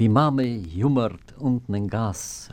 Die Mame jummert unten in Gas,